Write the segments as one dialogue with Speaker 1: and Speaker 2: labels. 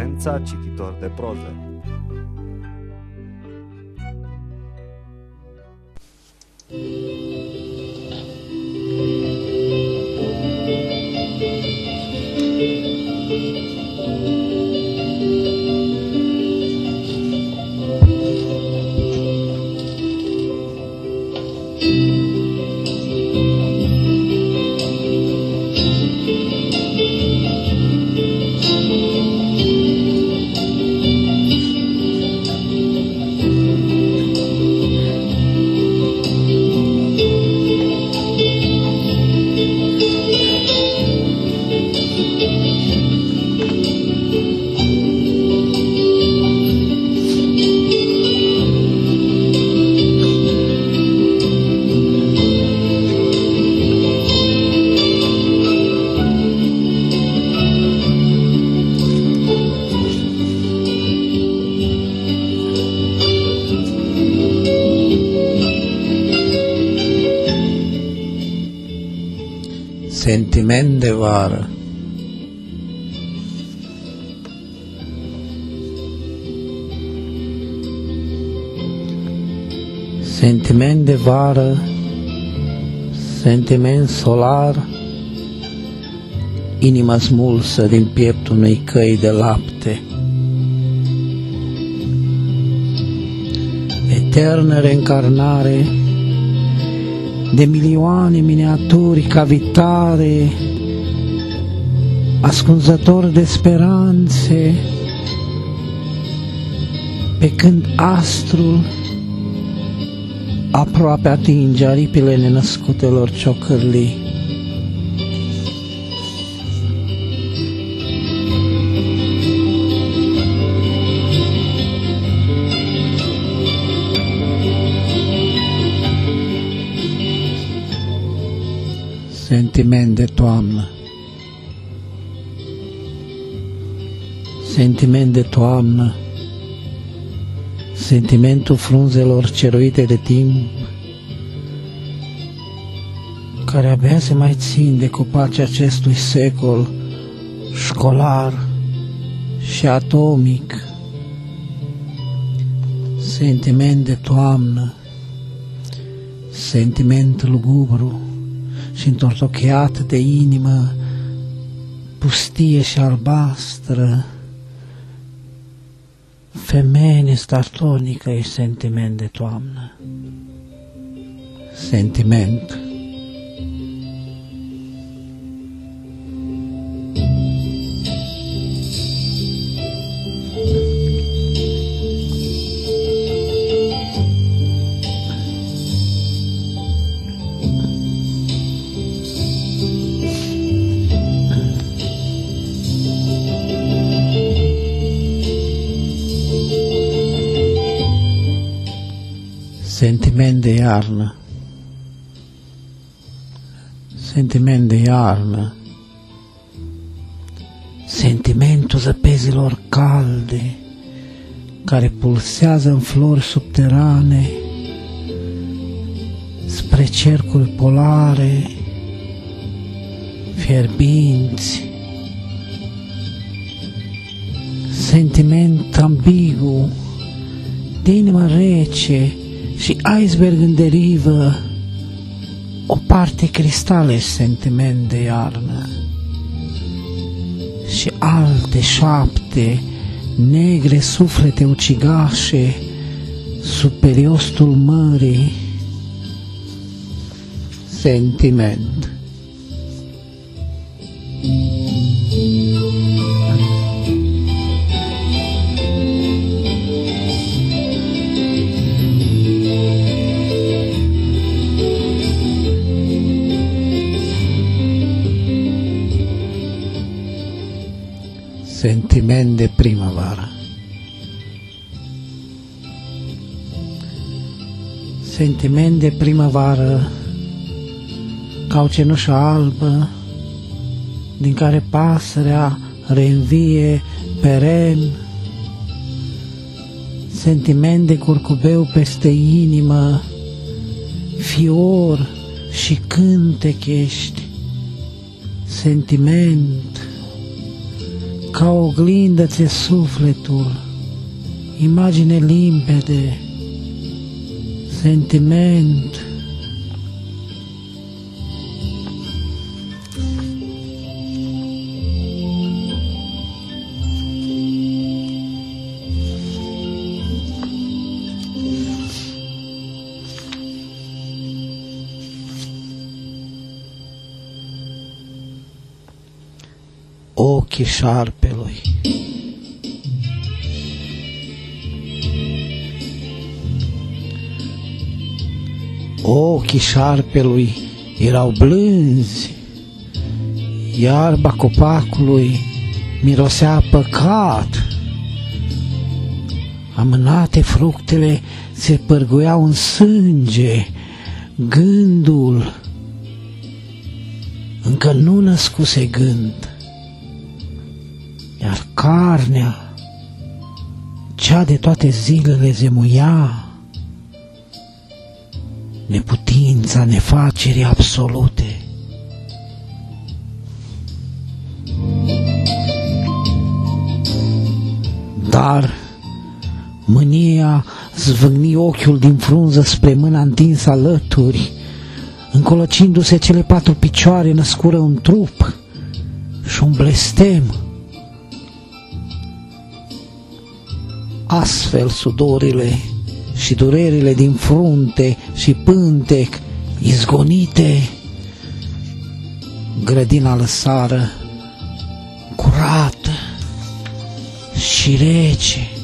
Speaker 1: Potența cititor de proză.
Speaker 2: Sentiment de vară. Sentiment de vară Sentiment solar Inima smulsă din pieptul unei căi de lapte. Eternă reîncarnare de milioane miniaturi cavitare, ascunzător de speranțe, pe când astrul aproape atinge aripile nenăscutelor ciocârlii. Sentiment de toamnă. Sentiment de toamnă. Sentimentul frunzelor ceruite de timp, care abia se mai țin de copacii acestui secol școlar și atomic. Sentiment de toamnă, sentiment lugubru și întortocheat de inimă pustie și albastră, femeie startonică e sentiment de toamnă. Sentiment. Sentiment de iarnă. Sentiment de iarnă. Sentimentul zăpezilor calde care pulsează în flori subterane spre cercuri polare fierbinți. Sentiment ambigu de inima rece și iceberg în derivă, o parte cristale sentiment de iarnă și alte șapte negre suflete ucigașe sub periostul mării sentiment. Sentiment de primăvară. Sentiment de primăvară ca o cenușă albă din care pasărea reînvie peren, sentiment de curcubeu peste inimă, fior și cântec ești, sentiment ca o oglindă ți sufletul, imagine limpede, sentiment, ochii șarpelui. Ochii șarpelui erau blânzi, iarba copacului mirosea păcat. Amânate fructele se părguiau în sânge, gândul încă nu născuse gând iar carnea, cea de toate zilele zemuia, neputința nefacerii absolute. Dar mânia zvâgni ochiul din frunză spre mâna întinsă alături, încolocindu-se cele patru picioare născură un trup și un blestem Astfel sudorile și durerile din frunte și pântec izgonite, grădina lăsară curată și rece.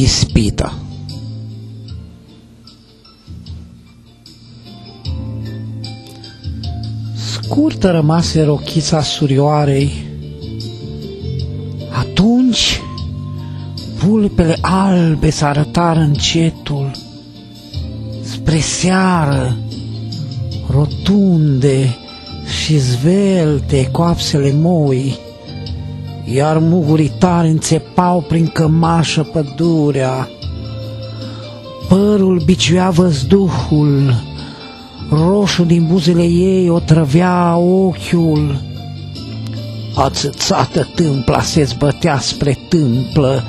Speaker 2: Ispita. Scurtă rămase rochița surioarei. Atunci vulpele albe s arătară încetul spre seară, rotunde și zvelte coapsele moi iar mugurii tari înțepau prin cămașă pădurea. Părul biciuia văzduhul, roșu din buzele ei o trăvea ochiul. Ațățată tâmpla se zbătea spre tâmplă,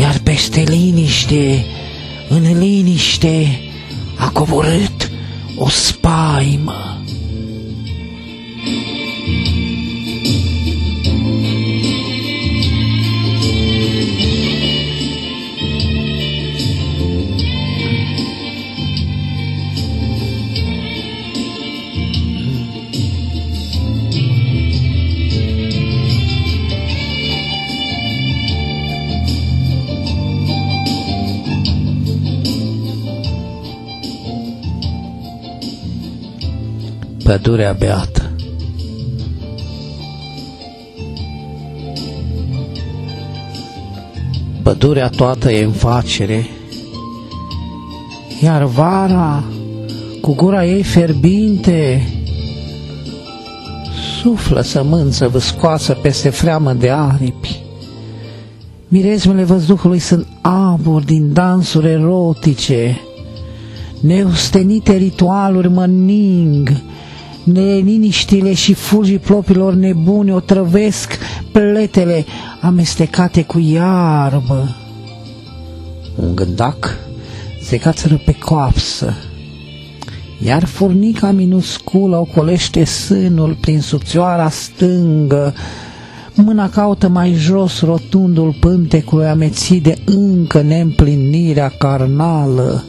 Speaker 2: iar peste liniște, în liniște, a coborât o spaimă. Pădurea beată. Pădurea toată e în facere, iar vara, cu gura ei ferbinte, suflă sămânță văscoasă peste freamă de aripi. Mirezmele văzduhului sunt aburi din dansuri erotice, neustenite ritualuri mă ning, neliniștile și fulgii plopilor nebune o trăvesc pletele amestecate cu iarbă. Un gândac se cațără pe coapsă, iar furnica minusculă ocolește sânul prin subțioara stângă, mâna caută mai jos rotundul pântecului amețit de încă neîmplinirea carnală.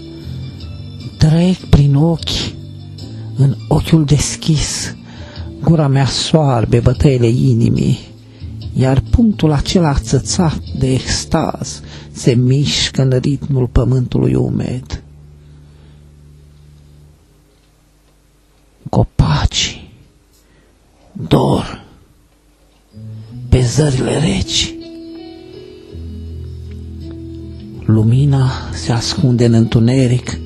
Speaker 2: Trec prin ochi în ochiul deschis, gura mea soarbe bătăile inimii, iar punctul acela țățat de extaz se mișcă în ritmul pământului umed. Copaci dor pe zările reci. Lumina se ascunde în întuneric,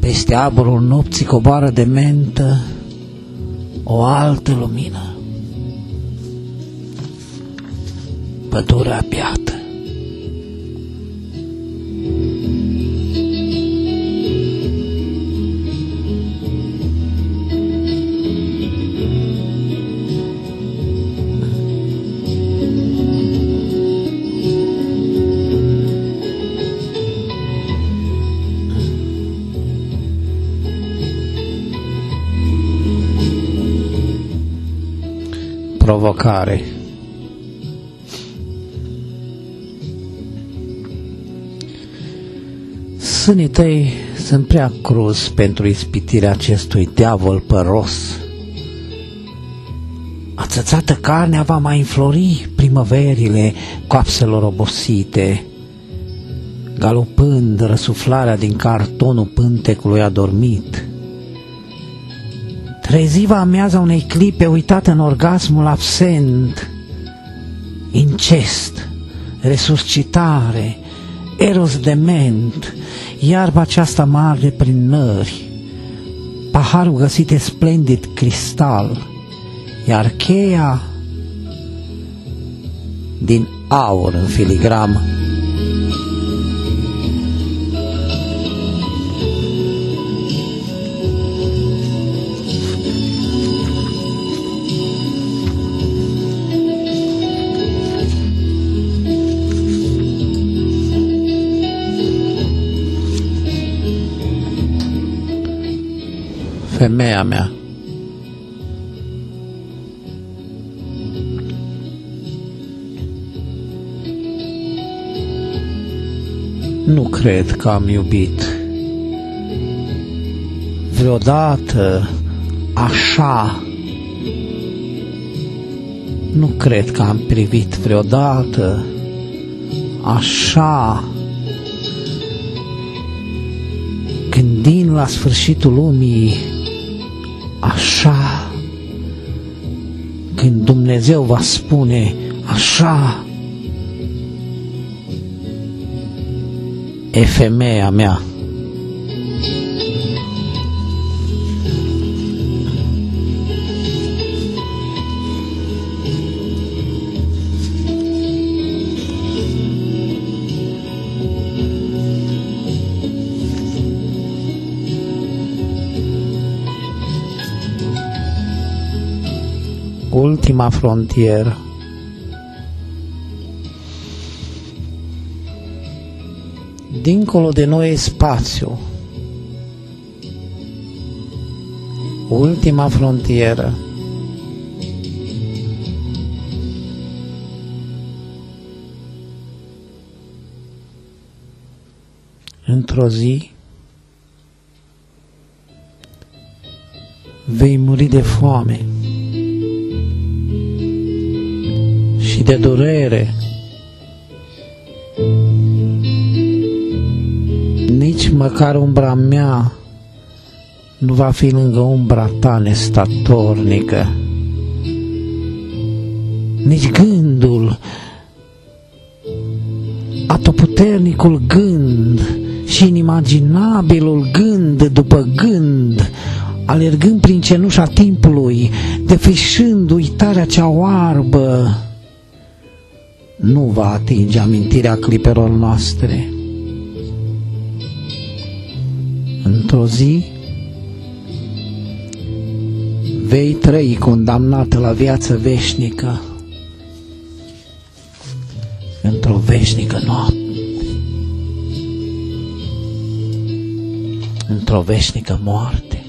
Speaker 2: peste aburul nopții coboară de mentă o altă lumină. Pădurea piată. Provocare. Sânii tăi sunt prea cruz pentru ispitirea acestui diavol păros. Ațățată carnea va mai înflori primăverile coapselor obosite, galopând răsuflarea din cartonul pântecului adormit – Treziva ameaza unei clipe uitată în orgasmul absent, incest, resuscitare, eros dement, iarba aceasta mare prin nări, paharul găsit e splendid cristal, iar cheia din aur în filigramă. Femeia mea. Nu cred că am iubit vreodată așa. Nu cred că am privit vreodată așa. Gândind la sfârșitul lumii, așa, când Dumnezeu va spune așa, e femeia mea. Ultima frontieră. Dincolo de noi spațiu. Ultima frontieră. Într-o vei muri de foame. De durere. Nici măcar umbra mea nu va fi lângă umbra ta nestatornică. Nici gândul, atoputernicul gând și inimaginabilul gând după gând, alergând prin cenușa timpului, defrișând uitarea cea oarbă, nu va atinge amintirea clipelor noastre. Într-o zi vei trăi condamnată la viață veșnică într-o veșnică noapte. Într-o veșnică moarte.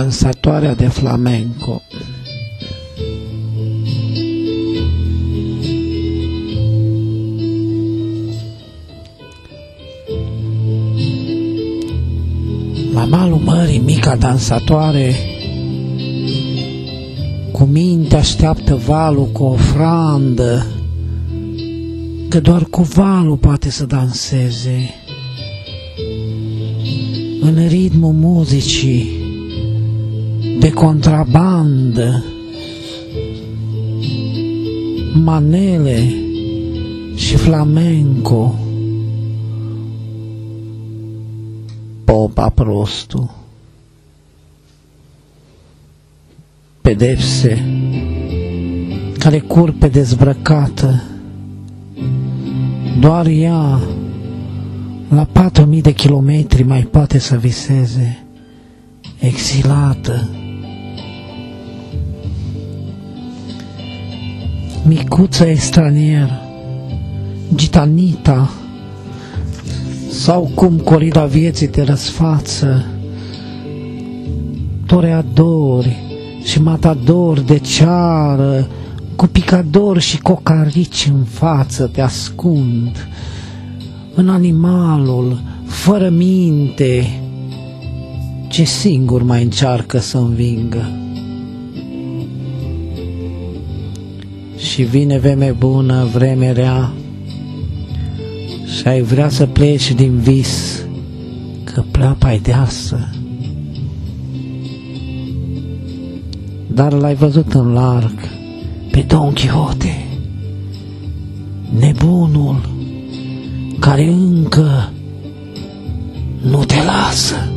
Speaker 2: Dansatoarea de flamenco. La malul mării, mica dansatoare minte așteaptă valul cu ofrandă, că doar cu valul poate să danseze. În ritmul muzicii de contrabandă, manele și flamenco, popa prostul. pedepse care curg pe dezbrăcată. Doar ea, la patru mii de kilometri, mai poate să viseze, exilată. Micuță extranieră, gitanita, sau cum corida vieții te răsfață, toreadori, și matador de ceară, cu picador și cocarici în față te ascund, în animalul, fără minte, ce singur mai încearcă să învingă. Și vine vreme bună, vreme rea, și ai vrea să pleci din vis, că pleapa e deasă. dar l-ai văzut în larg pe Don Quixote, nebunul care încă nu te lasă.